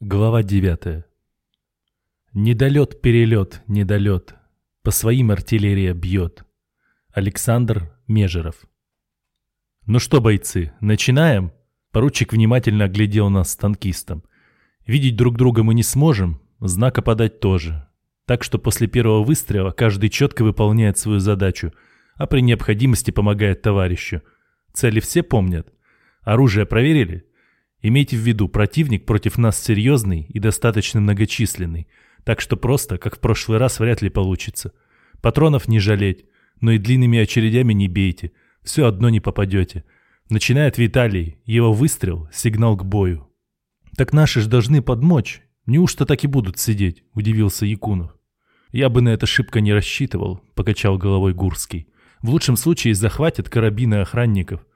Глава 9. Недолет-перелет, недолет. По своим артиллерия бьет. Александр Межеров. Ну что, бойцы, начинаем? Поручик внимательно оглядел нас с танкистом. Видеть друг друга мы не сможем, знака подать тоже. Так что после первого выстрела каждый четко выполняет свою задачу, а при необходимости помогает товарищу. Цели все помнят? Оружие проверили? Имейте в виду, противник против нас серьезный и достаточно многочисленный, так что просто, как в прошлый раз, вряд ли получится. Патронов не жалеть, но и длинными очередями не бейте, все одно не попадете. Начинает Виталий, его выстрел – сигнал к бою. «Так наши ж должны подмочь, неужто так и будут сидеть?» – удивился Якунов. «Я бы на это шибко не рассчитывал», – покачал головой Гурский. «В лучшем случае захватят карабины охранников,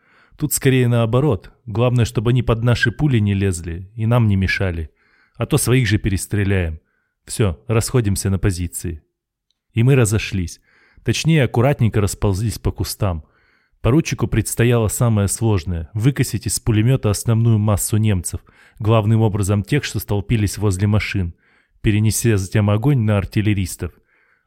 Тут скорее наоборот. Главное, чтобы они под наши пули не лезли и нам не мешали. А то своих же перестреляем. Все, расходимся на позиции. И мы разошлись. Точнее, аккуратненько расползлись по кустам. Поручику предстояло самое сложное – выкосить из пулемета основную массу немцев, главным образом тех, что столпились возле машин, перенеся затем огонь на артиллеристов.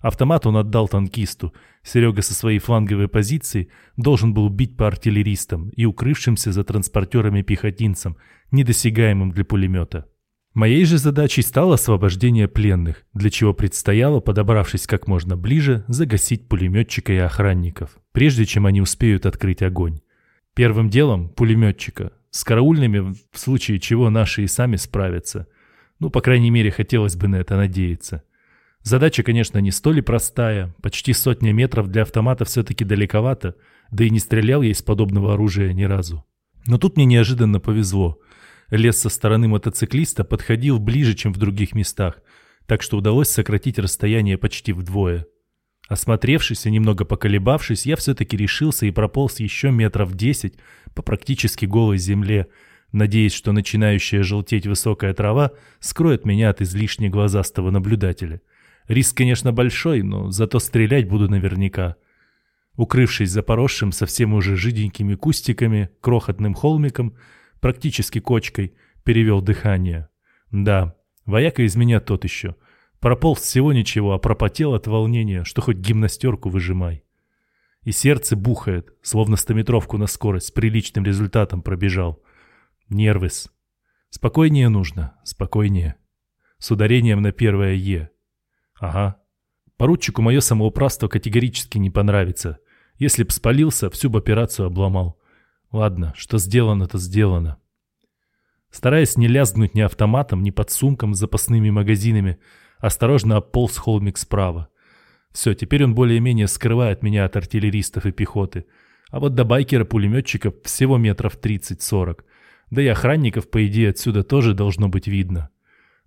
Автомат он отдал танкисту. Серега со своей фланговой позиции должен был бить по артиллеристам и укрывшимся за транспортерами пехотинцам, недосягаемым для пулемета. Моей же задачей стало освобождение пленных, для чего предстояло, подобравшись как можно ближе, загасить пулеметчика и охранников, прежде чем они успеют открыть огонь. Первым делом пулеметчика. С караульными, в случае чего наши и сами справятся. Ну, по крайней мере, хотелось бы на это надеяться. Задача, конечно, не столь и простая. Почти сотня метров для автомата все-таки далековато, да и не стрелял я из подобного оружия ни разу. Но тут мне неожиданно повезло. Лес со стороны мотоциклиста подходил ближе, чем в других местах, так что удалось сократить расстояние почти вдвое. Осмотревшись и немного поколебавшись, я все-таки решился и прополз еще метров десять по практически голой земле, надеясь, что начинающая желтеть высокая трава скроет меня от излишне глазастого наблюдателя – Риск, конечно, большой, но зато стрелять буду наверняка. Укрывшись за поросшим совсем уже жиденькими кустиками, крохотным холмиком, практически кочкой, перевел дыхание. Да, вояка из меня тот еще. Прополз всего ничего, а пропотел от волнения, что хоть гимнастерку выжимай. И сердце бухает, словно стометровку на скорость с приличным результатом пробежал. Нервыс. Спокойнее нужно, спокойнее. С ударением на первое «е». Ага. Поручику мое самоуправство категорически не понравится. Если б спалился, всю бы операцию обломал. Ладно, что сделано, то сделано. Стараясь не лязгнуть ни автоматом, ни под сумком с запасными магазинами, осторожно ополз холмик справа. Все, теперь он более-менее скрывает меня от артиллеристов и пехоты. А вот до байкера-пулеметчиков всего метров 30-40. Да и охранников, по идее, отсюда тоже должно быть видно.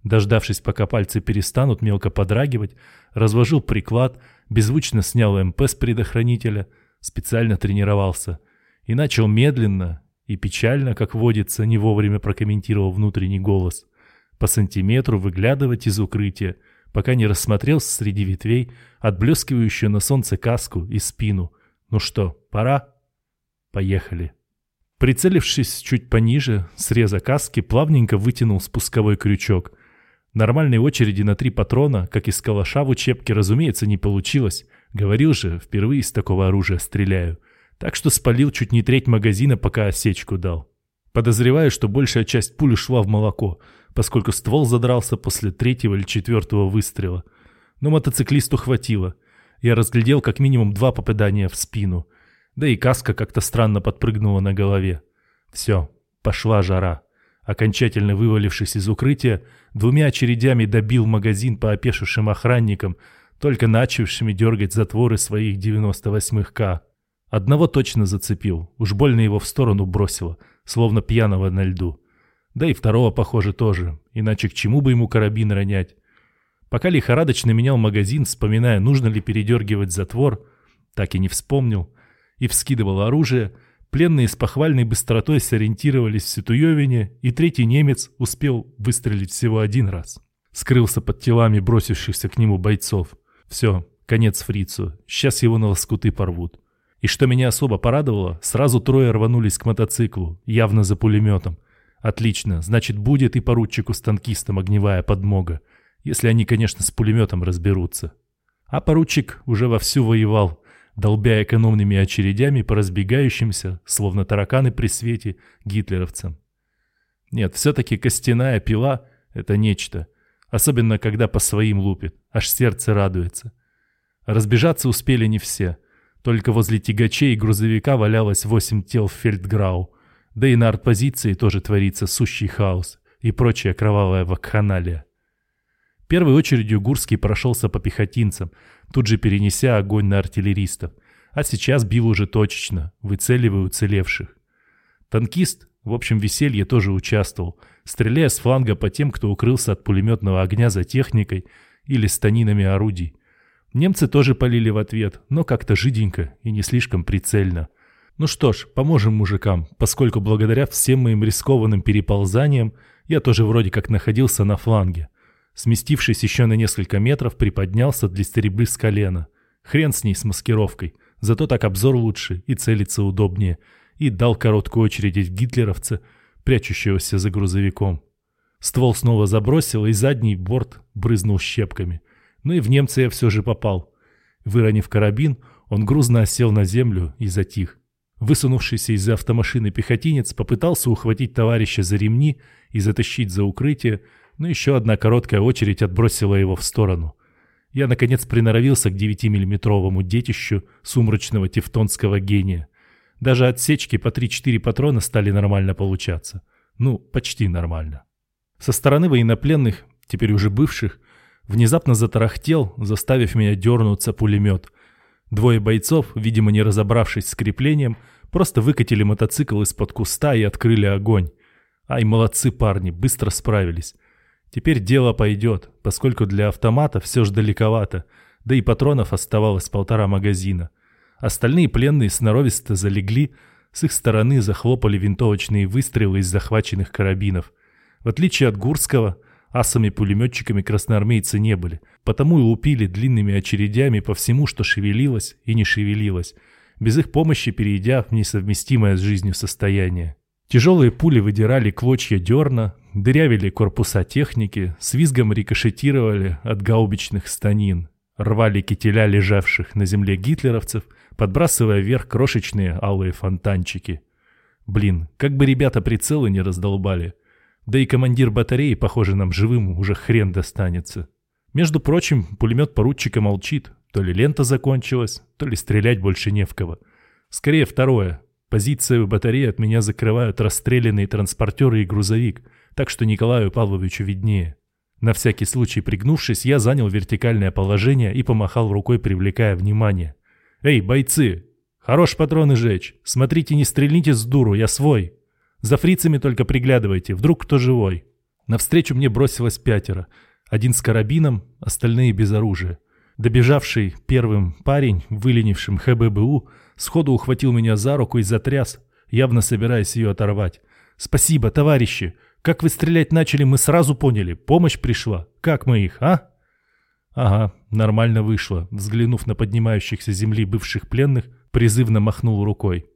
Дождавшись, пока пальцы перестанут мелко подрагивать, разложил приклад, беззвучно снял МП с предохранителя, специально тренировался и начал медленно и печально, как водится, не вовремя прокомментировал внутренний голос, по сантиметру выглядывать из укрытия, пока не рассмотрел среди ветвей отблескивающую на солнце каску и спину. Ну что, пора? Поехали. Прицелившись чуть пониже, среза каски плавненько вытянул спусковой крючок – Нормальной очереди на три патрона, как из калаша в учебке, разумеется, не получилось. Говорил же, впервые из такого оружия стреляю. Так что спалил чуть не треть магазина, пока осечку дал. Подозреваю, что большая часть пули шла в молоко, поскольку ствол задрался после третьего или четвертого выстрела. Но мотоциклисту хватило. Я разглядел как минимум два попадания в спину. Да и каска как-то странно подпрыгнула на голове. Все, пошла жара. Окончательно вывалившись из укрытия, двумя очередями добил магазин по опешившим охранникам, только начавшими дергать затворы своих 98-х Одного точно зацепил, уж больно его в сторону бросило, словно пьяного на льду. Да и второго, похоже, тоже, иначе к чему бы ему карабин ронять. Пока лихорадочно менял магазин, вспоминая, нужно ли передергивать затвор, так и не вспомнил, и вскидывал оружие — Пленные с похвальной быстротой сориентировались в Ситуевине, и третий немец успел выстрелить всего один раз. Скрылся под телами бросившихся к нему бойцов. Все, конец фрицу. Сейчас его на лоскуты порвут. И что меня особо порадовало, сразу трое рванулись к мотоциклу, явно за пулеметом. Отлично, значит, будет и поручику с танкистом огневая подмога, если они, конечно, с пулеметом разберутся. А поручик уже вовсю воевал, долбя экономными очередями по разбегающимся, словно тараканы при свете, гитлеровцам. Нет, все-таки костяная пила — это нечто, особенно когда по своим лупит, аж сердце радуется. Разбежаться успели не все, только возле тягачей и грузовика валялось восемь тел фельдграу, да и на артпозиции тоже творится сущий хаос и прочая кровавая вакханалия. Первой очередью Гурский прошелся по пехотинцам, тут же перенеся огонь на артиллеристов, а сейчас бил уже точечно, выцеливая уцелевших. Танкист, в общем веселье, тоже участвовал, стреляя с фланга по тем, кто укрылся от пулеметного огня за техникой или станинами орудий. Немцы тоже полили в ответ, но как-то жиденько и не слишком прицельно. Ну что ж, поможем мужикам, поскольку благодаря всем моим рискованным переползаниям я тоже вроде как находился на фланге. Сместившись еще на несколько метров, приподнялся для стрельбы с колена. Хрен с ней, с маскировкой. Зато так обзор лучше и целиться удобнее. И дал короткую очередь гитлеровца, прячущегося за грузовиком. Ствол снова забросил, и задний борт брызнул щепками. Ну и в немца я все же попал. Выронив карабин, он грузно осел на землю и затих. Высунувшийся из-за автомашины пехотинец попытался ухватить товарища за ремни и затащить за укрытие, но еще одна короткая очередь отбросила его в сторону. Я, наконец, приноровился к 9-миллиметровому детищу сумрачного тевтонского гения. Даже отсечки по 3-4 патрона стали нормально получаться. Ну, почти нормально. Со стороны военнопленных, теперь уже бывших, внезапно затарахтел, заставив меня дернуться пулемет. Двое бойцов, видимо не разобравшись с креплением, просто выкатили мотоцикл из-под куста и открыли огонь. Ай, молодцы парни, быстро справились. Теперь дело пойдет, поскольку для автомата все же далековато, да и патронов оставалось полтора магазина. Остальные пленные сноровисто залегли, с их стороны захлопали винтовочные выстрелы из захваченных карабинов. В отличие от Гурского, асами-пулеметчиками красноармейцы не были, потому и лупили длинными очередями по всему, что шевелилось и не шевелилось, без их помощи перейдя в несовместимое с жизнью состояние. Тяжелые пули выдирали клочья дерна, дырявили корпуса техники, с визгом рикошетировали от гаубичных станин, рвали кителя лежавших на земле гитлеровцев, подбрасывая вверх крошечные алые фонтанчики. Блин, как бы ребята прицелы не раздолбали. Да и командир батареи, похоже, нам живым уже хрен достанется. Между прочим, пулемет поручика молчит. То ли лента закончилась, то ли стрелять больше не в кого. Скорее второе. Позицию батареи от меня закрывают расстрелянные транспортеры и грузовик, так что Николаю Павловичу виднее. На всякий случай пригнувшись, я занял вертикальное положение и помахал рукой, привлекая внимание. «Эй, бойцы! Хорош патроны жечь! Смотрите, не стрельните с дуру, я свой! За фрицами только приглядывайте, вдруг кто живой!» Навстречу мне бросилось пятеро. Один с карабином, остальные без оружия. Добежавший первым парень, выленившим ХББУ, сходу ухватил меня за руку и затряс, явно собираясь ее оторвать. «Спасибо, товарищи! Как вы стрелять начали, мы сразу поняли. Помощь пришла. Как мы их, а?» «Ага, нормально вышло», взглянув на поднимающихся земли бывших пленных, призывно махнул рукой.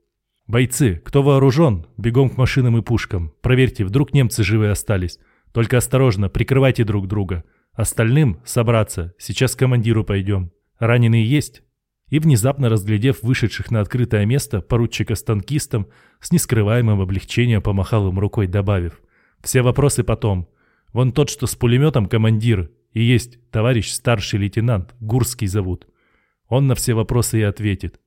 «Бойцы, кто вооружен, бегом к машинам и пушкам. Проверьте, вдруг немцы живые остались. Только осторожно, прикрывайте друг друга. Остальным собраться, сейчас к командиру пойдем. Раненые есть?» И внезапно разглядев вышедших на открытое место поручика с танкистом, с нескрываемым облегчением помахал им рукой, добавив. «Все вопросы потом. Вон тот, что с пулеметом, командир, и есть товарищ старший лейтенант, Гурский зовут. Он на все вопросы и ответит.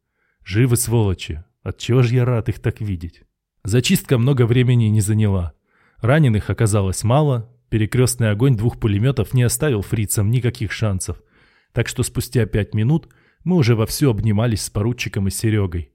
Живы сволочи, отчего же я рад их так видеть?» Зачистка много времени не заняла. Раненых оказалось мало, Перекрестный огонь двух пулеметов не оставил фрицам никаких шансов, так что спустя пять минут мы уже вовсю обнимались с поручиком и Серегой.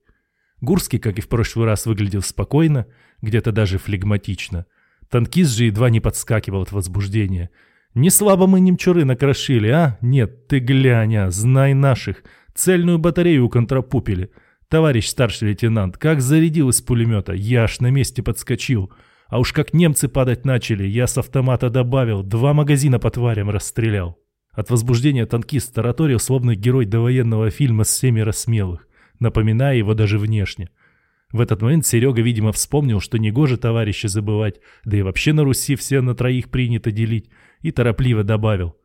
Гурский, как и в прошлый раз, выглядел спокойно, где-то даже флегматично. Танкист же едва не подскакивал от возбуждения. «Не слабо мы немчуры накрошили, а? Нет, ты глянь, а, знай наших. Цельную батарею контрапупили. Товарищ старший лейтенант, как зарядил из пулемета, я аж на месте подскочил». А уж как немцы падать начали, я с автомата добавил, два магазина по тварям расстрелял. От возбуждения танкист тараторил, словно герой довоенного фильма с семеро смелых, напоминая его даже внешне. В этот момент Серега, видимо, вспомнил, что негоже товарища забывать, да и вообще на Руси все на троих принято делить, и торопливо добавил.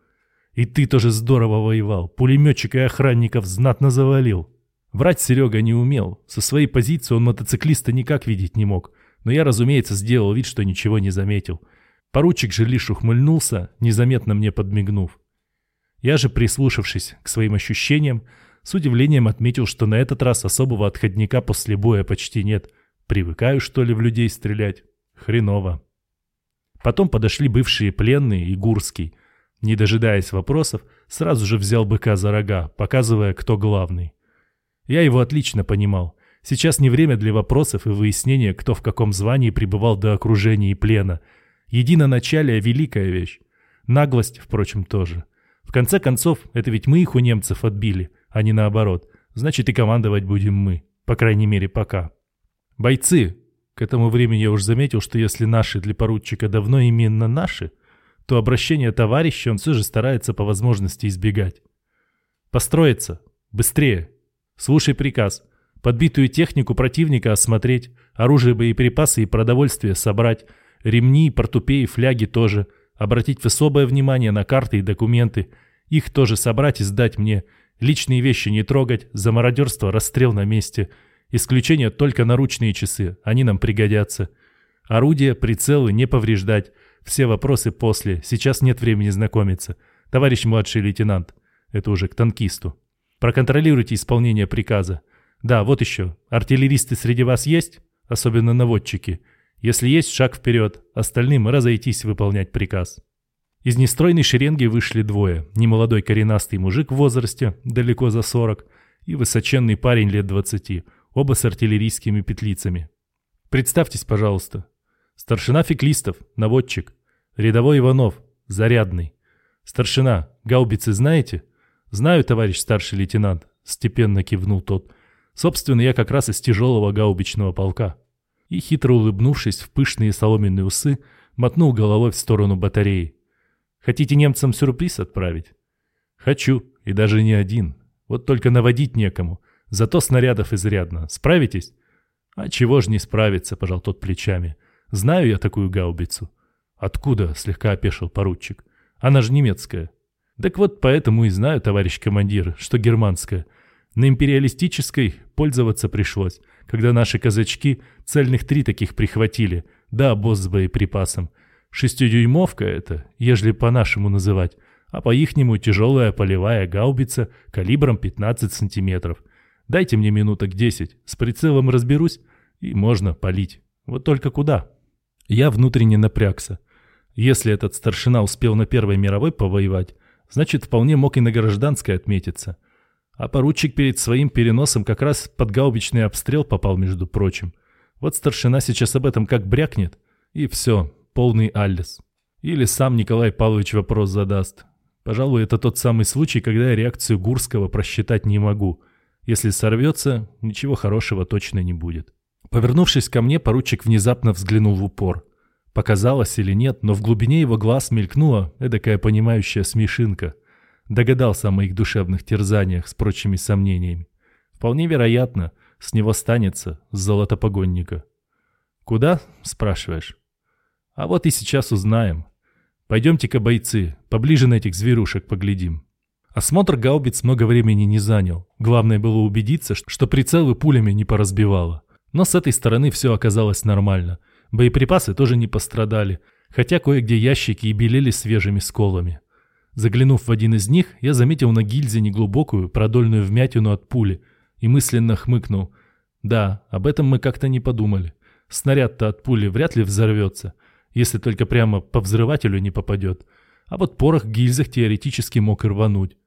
«И ты тоже здорово воевал, пулеметчик и охранников знатно завалил». Врать Серега не умел, со своей позиции он мотоциклиста никак видеть не мог, но я, разумеется, сделал вид, что ничего не заметил. Поручик же лишь ухмыльнулся, незаметно мне подмигнув. Я же, прислушавшись к своим ощущениям, с удивлением отметил, что на этот раз особого отходника после боя почти нет. Привыкаю, что ли, в людей стрелять? Хреново. Потом подошли бывшие пленные и Гурский. Не дожидаясь вопросов, сразу же взял быка за рога, показывая, кто главный. Я его отлично понимал. Сейчас не время для вопросов и выяснения, кто в каком звании пребывал до окружения и плена. Единоначалие – великая вещь. Наглость, впрочем, тоже. В конце концов, это ведь мы их у немцев отбили – а не наоборот. Значит, и командовать будем мы. По крайней мере, пока. Бойцы! К этому времени я уж заметил, что если наши для поручика давно именно наши, то обращение товарища он все же старается по возможности избегать. Построиться. Быстрее. Слушай приказ. Подбитую технику противника осмотреть, оружие, боеприпасы и продовольствие собрать, ремни, портупеи, фляги тоже. Обратить особое внимание на карты и документы. Их тоже собрать и сдать мне – Личные вещи не трогать, за мародерство расстрел на месте. Исключение только наручные часы, они нам пригодятся. Орудия, прицелы не повреждать. Все вопросы после, сейчас нет времени знакомиться. Товарищ младший лейтенант, это уже к танкисту. Проконтролируйте исполнение приказа. Да, вот еще, артиллеристы среди вас есть? Особенно наводчики. Если есть, шаг вперед, остальным разойтись выполнять приказ. Из нестройной шеренги вышли двое. Немолодой коренастый мужик в возрасте, далеко за 40, и высоченный парень лет 20, оба с артиллерийскими петлицами. «Представьтесь, пожалуйста. Старшина Феклистов, наводчик. Рядовой Иванов, зарядный. Старшина, гаубицы знаете?» «Знаю, товарищ старший лейтенант», — степенно кивнул тот. «Собственно, я как раз из тяжелого гаубичного полка». И, хитро улыбнувшись в пышные соломенные усы, мотнул головой в сторону батареи. Хотите немцам сюрприз отправить? Хочу, и даже не один. Вот только наводить некому. Зато снарядов изрядно. Справитесь? А чего ж не справиться, пожал тот плечами. Знаю я такую гаубицу. Откуда? Слегка опешил поручик. Она же немецкая. Так вот поэтому и знаю, товарищ командир, что германская. На империалистической пользоваться пришлось, когда наши казачки цельных три таких прихватили, да обоз с боеприпасом. Шестидюймовка это, ежели по-нашему называть, а по-ихнему тяжелая полевая гаубица калибром 15 сантиметров. Дайте мне минуток 10, с прицелом разберусь, и можно палить. Вот только куда? Я внутренне напрягся. Если этот старшина успел на Первой мировой повоевать, значит, вполне мог и на гражданской отметиться. А поручик перед своим переносом как раз под гаубичный обстрел попал, между прочим. Вот старшина сейчас об этом как брякнет, и все, полный Аллес. Или сам Николай Павлович вопрос задаст. Пожалуй, это тот самый случай, когда я реакцию Гурского просчитать не могу. Если сорвется, ничего хорошего точно не будет. Повернувшись ко мне, поручик внезапно взглянул в упор. Показалось или нет, но в глубине его глаз мелькнула эдакая понимающая смешинка. Догадался о моих душевных терзаниях с прочими сомнениями. Вполне вероятно, с него станется, с золотопогонника. «Куда?» – спрашиваешь. А вот и сейчас узнаем. Пойдемте-ка, бойцы, поближе на этих зверушек поглядим. Осмотр гаубиц много времени не занял. Главное было убедиться, что прицелы пулями не поразбивало. Но с этой стороны все оказалось нормально. Боеприпасы тоже не пострадали, хотя кое-где ящики и белели свежими сколами. Заглянув в один из них, я заметил на гильзе неглубокую продольную вмятину от пули и мысленно хмыкнул. Да, об этом мы как-то не подумали. Снаряд-то от пули вряд ли взорвется, если только прямо по взрывателю не попадет. А вот порох в гильзах теоретически мог и рвануть.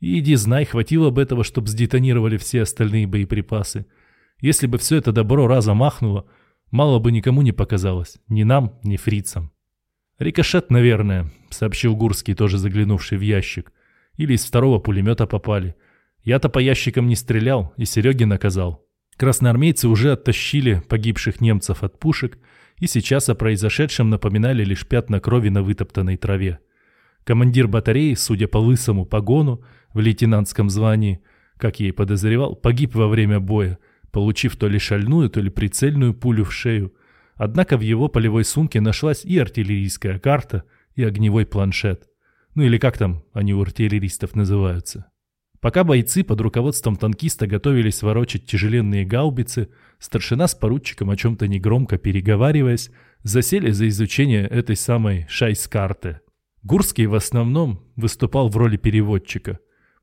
И иди знай, хватило бы этого, чтобы сдетонировали все остальные боеприпасы. Если бы все это добро разом махнуло, мало бы никому не показалось, ни нам, ни фрицам. «Рикошет, наверное», — сообщил Гурский, тоже заглянувший в ящик. «Или из второго пулемета попали. Я-то по ящикам не стрелял и Сереге наказал». Красноармейцы уже оттащили погибших немцев от пушек и сейчас о произошедшем напоминали лишь пятна крови на вытоптанной траве. Командир батареи, судя по лысому погону в лейтенантском звании, как и подозревал, погиб во время боя, получив то ли шальную, то ли прицельную пулю в шею. Однако в его полевой сумке нашлась и артиллерийская карта, и огневой планшет. Ну или как там они у артиллеристов называются. Пока бойцы под руководством танкиста готовились ворочать тяжеленные гаубицы, старшина с поручиком, о чем-то негромко переговариваясь, засели за изучение этой самой шайс-карты. Гурский в основном выступал в роли переводчика.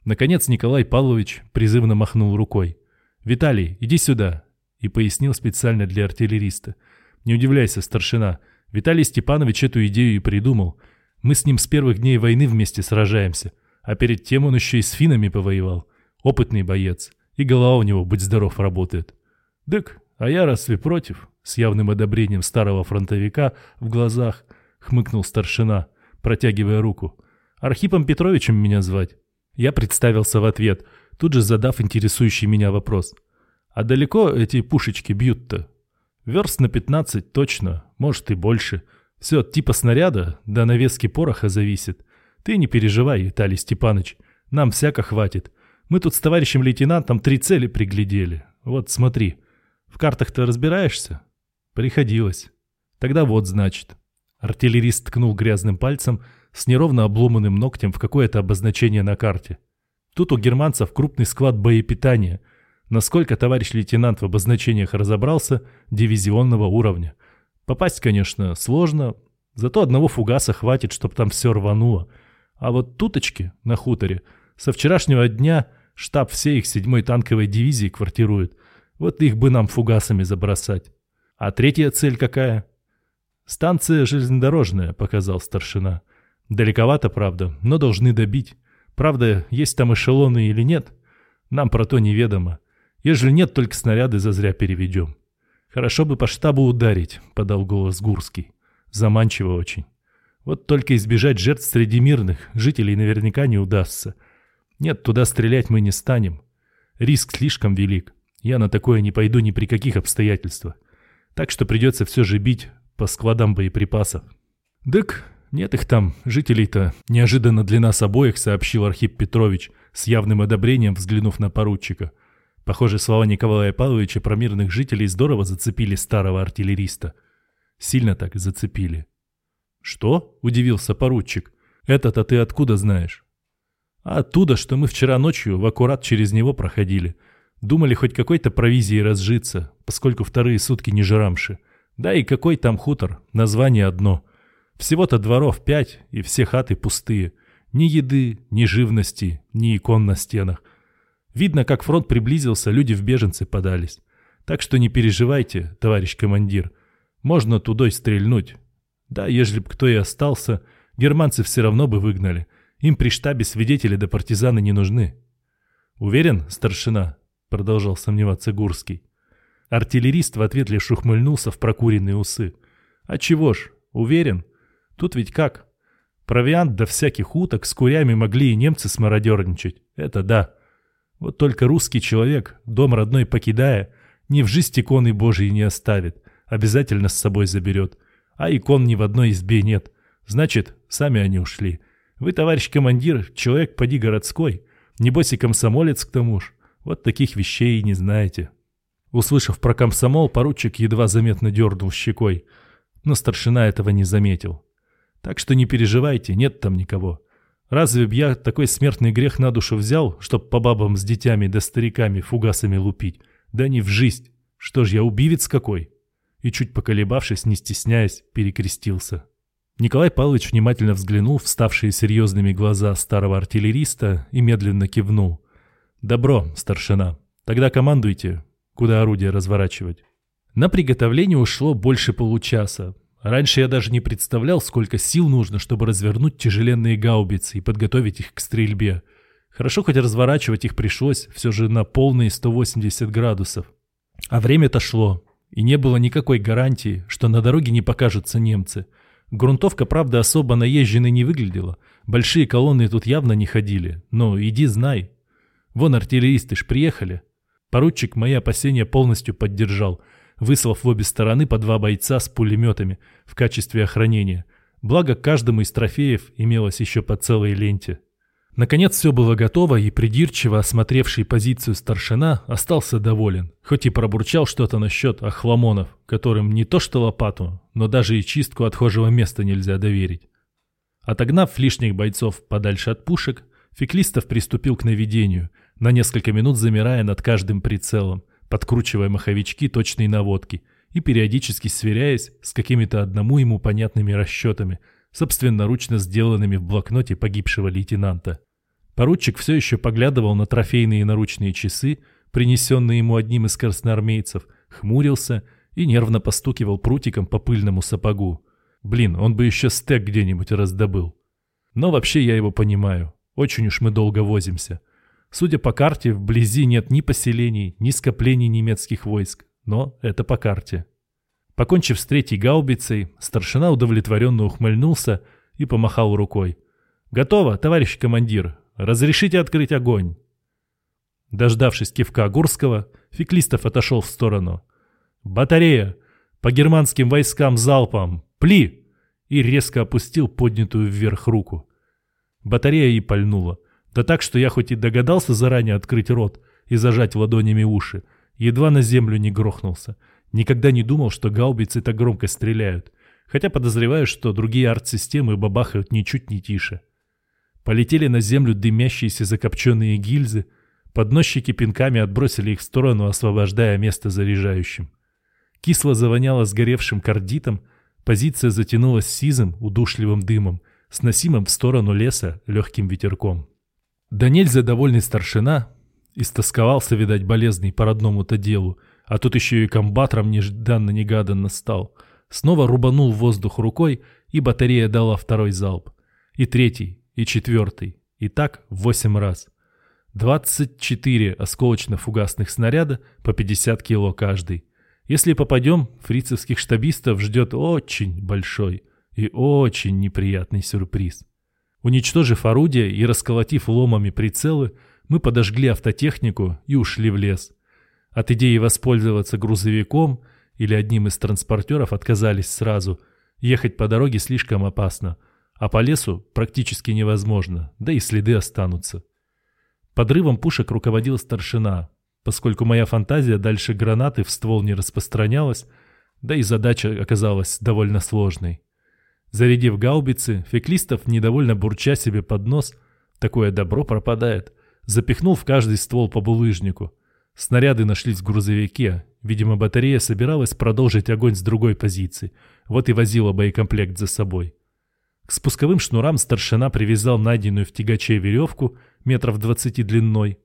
Наконец Николай Павлович призывно махнул рукой. «Виталий, иди сюда!» и пояснил специально для артиллериста. «Не удивляйся, старшина. Виталий Степанович эту идею и придумал. Мы с ним с первых дней войны вместе сражаемся. А перед тем он еще и с финами повоевал. Опытный боец. И голова у него, будь здоров, работает. Дык, а я разве против? С явным одобрением старого фронтовика в глазах хмыкнул старшина, протягивая руку. Архипом Петровичем меня звать. Я представился в ответ, тут же задав интересующий меня вопрос. А далеко эти пушечки бьют-то? Верст на 15 точно, может и больше. Все типа снаряда до навески пороха зависит. Ты не переживай, Виталий Степанович, нам всяко хватит. Мы тут с товарищем лейтенантом три цели приглядели. Вот смотри, в картах-то разбираешься? Приходилось. Тогда вот, значит. Артиллерист ткнул грязным пальцем с неровно обломанным ногтем в какое-то обозначение на карте. Тут у германцев крупный склад боепитания. Насколько товарищ лейтенант в обозначениях разобрался, дивизионного уровня. Попасть, конечно, сложно, зато одного фугаса хватит, чтобы там все рвануло. А вот туточки на хуторе со вчерашнего дня штаб всей их седьмой танковой дивизии квартирует. Вот их бы нам фугасами забросать. А третья цель какая? Станция железнодорожная, показал старшина. Далековато, правда, но должны добить. Правда, есть там эшелоны или нет, нам про то неведомо. Ежели нет, только снаряды зазря переведем. Хорошо бы по штабу ударить, подал голос Гурский. Заманчиво очень. Вот только избежать жертв среди мирных жителей наверняка не удастся. Нет, туда стрелять мы не станем. Риск слишком велик. Я на такое не пойду ни при каких обстоятельствах. Так что придется все же бить по складам боеприпасов. Дык, нет их там, жителей-то. Неожиданно для нас обоих сообщил Архип Петрович, с явным одобрением взглянув на поручика. Похоже, слова Николая Павловича про мирных жителей здорово зацепили старого артиллериста. Сильно так зацепили. «Что?» – удивился поручик. «Это-то ты откуда знаешь?» «А оттуда, что мы вчера ночью в аккурат через него проходили. Думали хоть какой-то провизией разжиться, поскольку вторые сутки не жрамши. Да и какой там хутор, название одно. Всего-то дворов пять, и все хаты пустые. Ни еды, ни живности, ни икон на стенах. Видно, как фронт приблизился, люди в беженцы подались. Так что не переживайте, товарищ командир. Можно тудой стрельнуть, да, ежели бы кто и остался, германцы все равно бы выгнали. Им при штабе свидетели да партизаны не нужны. «Уверен, старшина?» — продолжал сомневаться Гурский. Артиллерист в ответ лишь ухмыльнулся в прокуренные усы. «А чего ж, уверен? Тут ведь как? Провиант до всяких уток с курями могли и немцы смародерничать. Это да. Вот только русский человек, дом родной покидая, ни в жизнь иконы Божьей не оставит, обязательно с собой заберет. А икон ни в одной избе нет. Значит, сами они ушли. Вы, товарищ командир, человек поди городской. Небось и комсомолец к тому ж. Вот таких вещей и не знаете. Услышав про комсомол, поручик едва заметно дернул щекой. Но старшина этого не заметил. Так что не переживайте, нет там никого. Разве б я такой смертный грех на душу взял, чтоб по бабам с детьми да стариками фугасами лупить? Да не в жизнь. Что ж я, убивец какой?» И, чуть поколебавшись, не стесняясь, перекрестился. Николай Павлович внимательно взглянул в ставшие серьезными глаза старого артиллериста и медленно кивнул. «Добро, старшина. Тогда командуйте, куда орудие разворачивать». На приготовление ушло больше получаса. Раньше я даже не представлял, сколько сил нужно, чтобы развернуть тяжеленные гаубицы и подготовить их к стрельбе. Хорошо, хоть разворачивать их пришлось все же на полные 180 градусов. А время-то шло, и не было никакой гарантии, что на дороге не покажутся немцы. Грунтовка, правда, особо наезженной не выглядела. Большие колонны тут явно не ходили. Но иди знай. Вон артиллеристы ж приехали. Поручик мои опасения полностью поддержал, выслав в обе стороны по два бойца с пулеметами в качестве охранения. Благо, каждому из трофеев имелось еще по целой ленте. Наконец все было готово, и придирчиво осмотревший позицию старшина остался доволен, хоть и пробурчал что-то насчет охламонов, которым не то что лопату, но даже и чистку отхожего места нельзя доверить. Отогнав лишних бойцов подальше от пушек, Феклистов приступил к наведению, на несколько минут замирая над каждым прицелом, подкручивая маховички точной наводки и периодически сверяясь с какими-то одному ему понятными расчетами, собственноручно сделанными в блокноте погибшего лейтенанта. Поручик все еще поглядывал на трофейные наручные часы, принесенные ему одним из красноармейцев, хмурился и нервно постукивал прутиком по пыльному сапогу. Блин, он бы еще стек где-нибудь раздобыл. Но вообще я его понимаю. Очень уж мы долго возимся. Судя по карте, вблизи нет ни поселений, ни скоплений немецких войск. Но это по карте. Покончив с третьей гаубицей, старшина удовлетворенно ухмыльнулся и помахал рукой. «Готово, товарищ командир. Разрешите открыть огонь?» Дождавшись кивка Гурского, Феклистов отошел в сторону. «Батарея! По германским войскам залпом! Пли!» И резко опустил поднятую вверх руку. Батарея и пальнула. Да так, что я хоть и догадался заранее открыть рот и зажать ладонями уши, едва на землю не грохнулся. Никогда не думал, что гаубицы так громко стреляют. Хотя подозреваю, что другие арт-системы бабахают ничуть не тише. Полетели на землю дымящиеся закопченные гильзы, подносчики пинками отбросили их в сторону, освобождая место заряжающим. Кисло завоняло сгоревшим кардитом, позиция затянулась сизым, удушливым дымом, сносимым в сторону леса легким ветерком. Да нельзя довольный старшина, истосковался, видать, болезный по родному-то делу, а тут еще и комбатором нежданно-негаданно стал. Снова рубанул воздух рукой, и батарея дала второй залп. И третий, и четвертый. И так восемь раз. 24 осколочно-фугасных снаряда по 50 кило каждый. Если попадем, фрицевских штабистов ждет очень большой и очень неприятный сюрприз. Уничтожив орудие и расколотив ломами прицелы, мы подожгли автотехнику и ушли в лес. От идеи воспользоваться грузовиком или одним из транспортеров отказались сразу. Ехать по дороге слишком опасно – а по лесу практически невозможно, да и следы останутся. Подрывом пушек руководил старшина, поскольку моя фантазия дальше гранаты в ствол не распространялась, да и задача оказалась довольно сложной. Зарядив гаубицы, Феклистов, недовольно бурча себе под нос, такое добро пропадает, запихнул в каждый ствол по булыжнику. Снаряды нашлись в грузовике, видимо, батарея собиралась продолжить огонь с другой позиции, вот и возила боекомплект за собой. К спусковым шнурам старшина привязал найденную в тягаче веревку метров двадцати длиной.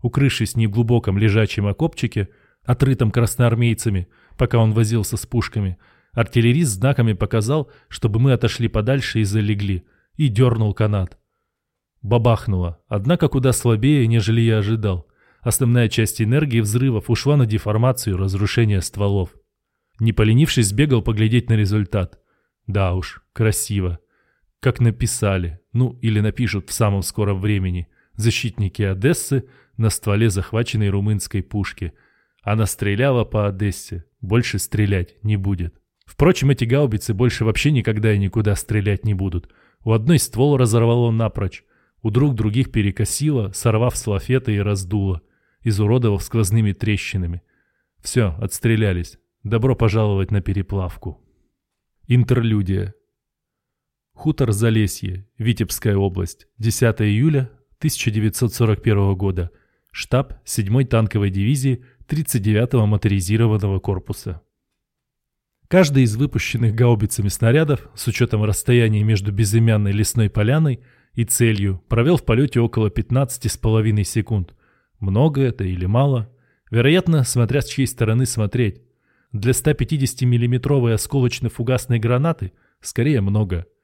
Укрывшись в неглубоком лежачем окопчике, отрытом красноармейцами, пока он возился с пушками, артиллерист знаками показал, чтобы мы отошли подальше и залегли, и дернул канат. Бабахнуло, однако куда слабее, нежели я ожидал. Основная часть энергии взрывов ушла на деформацию и разрушение стволов. Не поленившись, бегал поглядеть на результат. Да уж, красиво. Как написали, ну или напишут в самом скором времени, защитники Одессы на стволе захваченной румынской пушки. Она стреляла по Одессе, больше стрелять не будет. Впрочем, эти гаубицы больше вообще никогда и никуда стрелять не будут. У одной ствол разорвало напрочь, у друг других перекосило, сорвав с лафета и раздуло, изуродовав сквозными трещинами. Все, отстрелялись. Добро пожаловать на переплавку. Интерлюдия. Хутор Залесье, Витебская область, 10 июля 1941 года. Штаб 7-й танковой дивизии 39-го моторизированного корпуса. Каждый из выпущенных гаубицами снарядов, с учетом расстояния между безымянной лесной поляной и целью, провел в полете около 15,5 секунд. Много это или мало? Вероятно, смотря с чьей стороны смотреть. Для 150 миллиметровой осколочно-фугасной гранаты скорее много –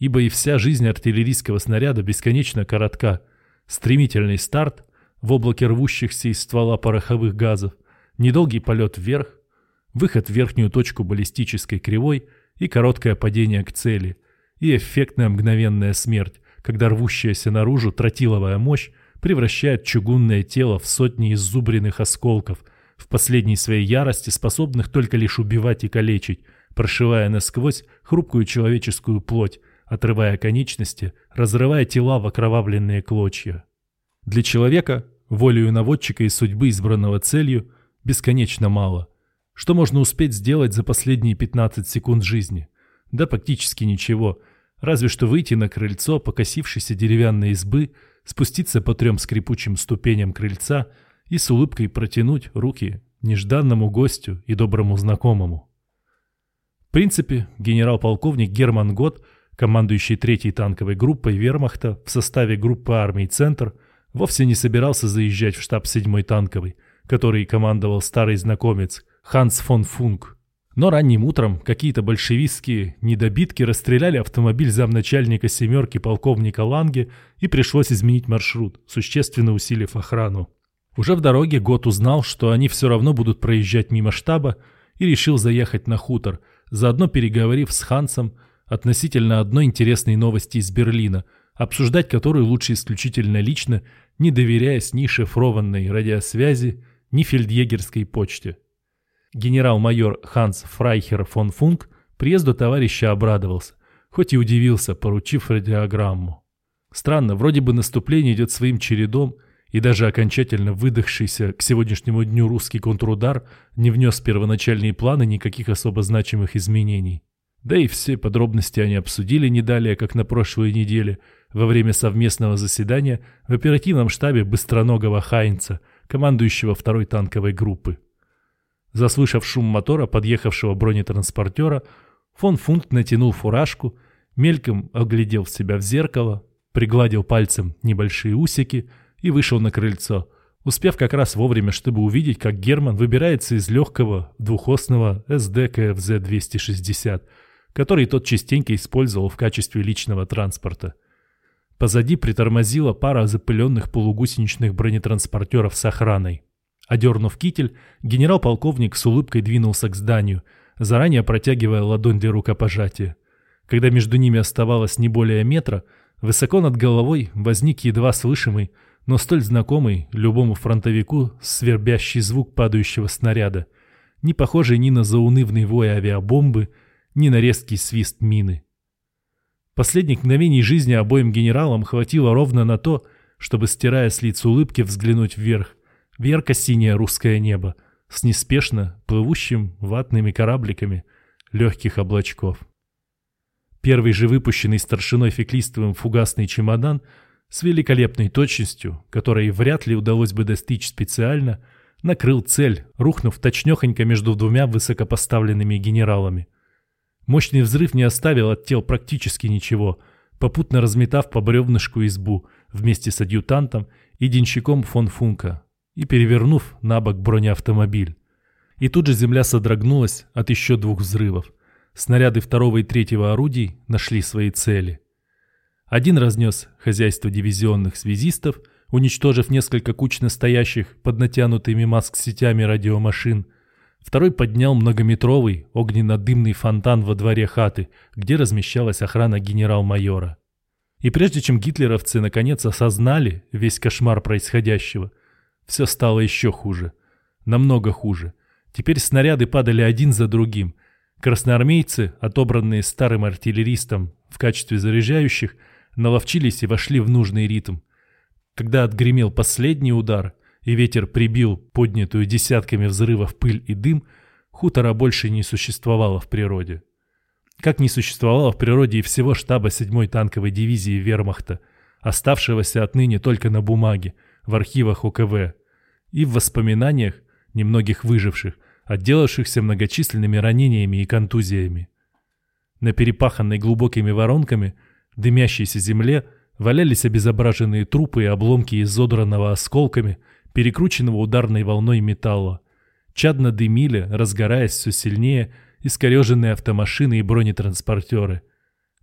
ибо и вся жизнь артиллерийского снаряда бесконечно коротка. Стремительный старт в облаке рвущихся из ствола пороховых газов, недолгий полет вверх, выход в верхнюю точку баллистической кривой и короткое падение к цели, и эффектная мгновенная смерть, когда рвущаяся наружу тротиловая мощь превращает чугунное тело в сотни иззубренных осколков, в последней своей ярости способных только лишь убивать и калечить, прошивая насквозь хрупкую человеческую плоть, отрывая конечности, разрывая тела в окровавленные клочья. Для человека, волею наводчика и судьбы избранного целью, бесконечно мало. Что можно успеть сделать за последние 15 секунд жизни? Да практически ничего, разве что выйти на крыльцо покосившейся деревянной избы, спуститься по трем скрипучим ступеням крыльца и с улыбкой протянуть руки нежданному гостю и доброму знакомому. В принципе, генерал-полковник Герман Гот, командующий третьей танковой группой вермахта в составе группы армий «Центр», вовсе не собирался заезжать в штаб 7-й танковой, который командовал старый знакомец Ханс фон Функ. Но ранним утром какие-то большевистские недобитки расстреляли автомобиль замначальника «семерки» полковника Ланге и пришлось изменить маршрут, существенно усилив охрану. Уже в дороге Гот узнал, что они все равно будут проезжать мимо штаба и решил заехать на хутор, заодно переговорив с Хансом относительно одной интересной новости из Берлина, обсуждать которую лучше исключительно лично, не доверяясь ни шифрованной радиосвязи, ни фельдъегерской почте. Генерал-майор Ханс Фрайхер фон Функ приезду товарища обрадовался, хоть и удивился, поручив радиограмму. Странно, вроде бы наступление идет своим чередом, и даже окончательно выдохшийся к сегодняшнему дню русский контрудар не внес первоначальные планы никаких особо значимых изменений. Да и все подробности они обсудили не далее, как на прошлой неделе, во время совместного заседания в оперативном штабе быстроногого Хайнца, командующего второй танковой группы. Заслышав шум мотора подъехавшего бронетранспортера, фон Фунт натянул фуражку, мельком оглядел себя в зеркало, пригладил пальцем небольшие усики и вышел на крыльцо, успев как раз вовремя, чтобы увидеть, как Герман выбирается из легкого двухосного СД КФЗ-260, который тот частенько использовал в качестве личного транспорта. Позади притормозила пара запыленных полугусеничных бронетранспортеров с охраной. Одернув китель, генерал-полковник с улыбкой двинулся к зданию, заранее протягивая ладонь для рукопожатия. Когда между ними оставалось не более метра, высоко над головой возник едва слышимый, но столь знакомый любому фронтовику свербящий звук падающего снаряда, не похожий ни на заунывный вой авиабомбы, ни на резкий свист мины. Последних мгновений жизни обоим генералам хватило ровно на то, чтобы, стирая с лиц улыбки, взглянуть вверх, в ярко-синее русское небо с неспешно плывущим ватными корабликами легких облачков. Первый же выпущенный старшиной Феклистовым фугасный чемодан с великолепной точностью, которой вряд ли удалось бы достичь специально, накрыл цель, рухнув точнёхонько между двумя высокопоставленными генералами. Мощный взрыв не оставил от тел практически ничего, попутно разметав по бревнышку избу вместе с адъютантом и денщиком фон Функа, и перевернув на бок бронеавтомобиль. И тут же земля содрогнулась от еще двух взрывов. Снаряды второго и третьего орудий нашли свои цели. Один разнес хозяйство дивизионных связистов, уничтожив несколько кучно стоящих под натянутыми маск-сетями радиомашин. Второй поднял многометровый огненно-дымный фонтан во дворе хаты, где размещалась охрана генерал-майора. И прежде чем гитлеровцы наконец осознали весь кошмар происходящего, все стало еще хуже. Намного хуже. Теперь снаряды падали один за другим. Красноармейцы, отобранные старым артиллеристом в качестве заряжающих, наловчились и вошли в нужный ритм. Когда отгремел последний удар, и ветер прибил поднятую десятками взрывов пыль и дым, хутора больше не существовало в природе. Как не существовало в природе и всего штаба 7-й танковой дивизии вермахта, оставшегося отныне только на бумаге, в архивах ОКВ, и в воспоминаниях немногих выживших, отделавшихся многочисленными ранениями и контузиями. На перепаханной глубокими воронками, дымящейся земле, валялись обезображенные трупы и обломки изодранного осколками, перекрученного ударной волной металла. Чадно дымили, разгораясь все сильнее, искореженные автомашины и бронетранспортеры.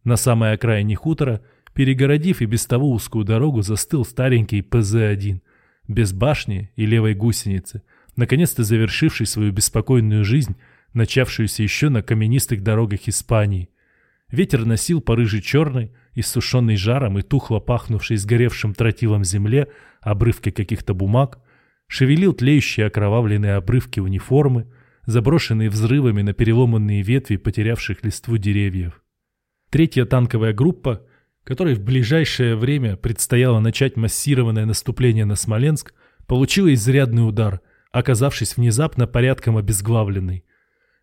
На самой окраине хутора, перегородив и без того узкую дорогу, застыл старенький ПЗ-1, без башни и левой гусеницы, наконец-то завершивший свою беспокойную жизнь, начавшуюся еще на каменистых дорогах Испании. Ветер носил по рыже-черной, иссушенной жаром и тухло пахнувшей сгоревшим тротилом земле обрывки каких-то бумаг, шевелил тлеющие окровавленные обрывки униформы, заброшенные взрывами на переломанные ветви потерявших листву деревьев. Третья танковая группа, которой в ближайшее время предстояло начать массированное наступление на Смоленск, получила изрядный удар, оказавшись внезапно порядком обезглавленной.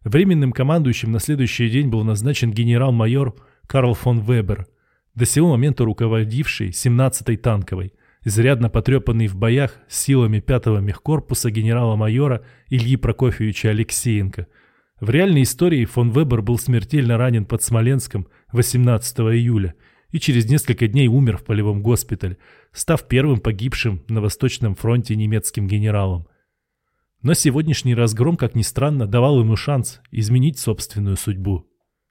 Временным командующим на следующий день был назначен генерал-майор Карл фон Вебер, до сего момента руководивший 17-й танковой, изрядно потрепанный в боях силами 5-го мехкорпуса генерала-майора Ильи Прокофьевича Алексеенко. В реальной истории фон Вебер был смертельно ранен под Смоленском 18 июля и через несколько дней умер в полевом госпитале, став первым погибшим на Восточном фронте немецким генералом. Но сегодняшний разгром, как ни странно, давал ему шанс изменить собственную судьбу.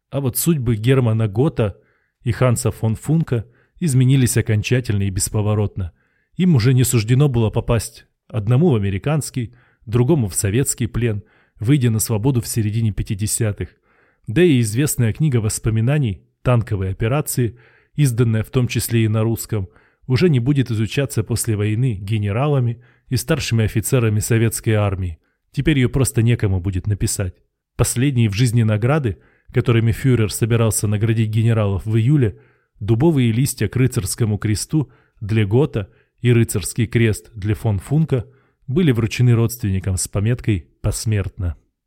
А вот судьбы Германа Гота и Ханса фон Функа изменились окончательно и бесповоротно. Им уже не суждено было попасть одному в американский, другому в советский плен, выйдя на свободу в середине 50-х. Да и известная книга воспоминаний «Танковые операции», изданная в том числе и на русском, уже не будет изучаться после войны генералами и старшими офицерами советской армии. Теперь ее просто некому будет написать. Последние в жизни награды – которыми фюрер собирался наградить генералов в июле, дубовые листья к рыцарскому кресту для Гота и рыцарский крест для фон Функа были вручены родственникам с пометкой «Посмертно».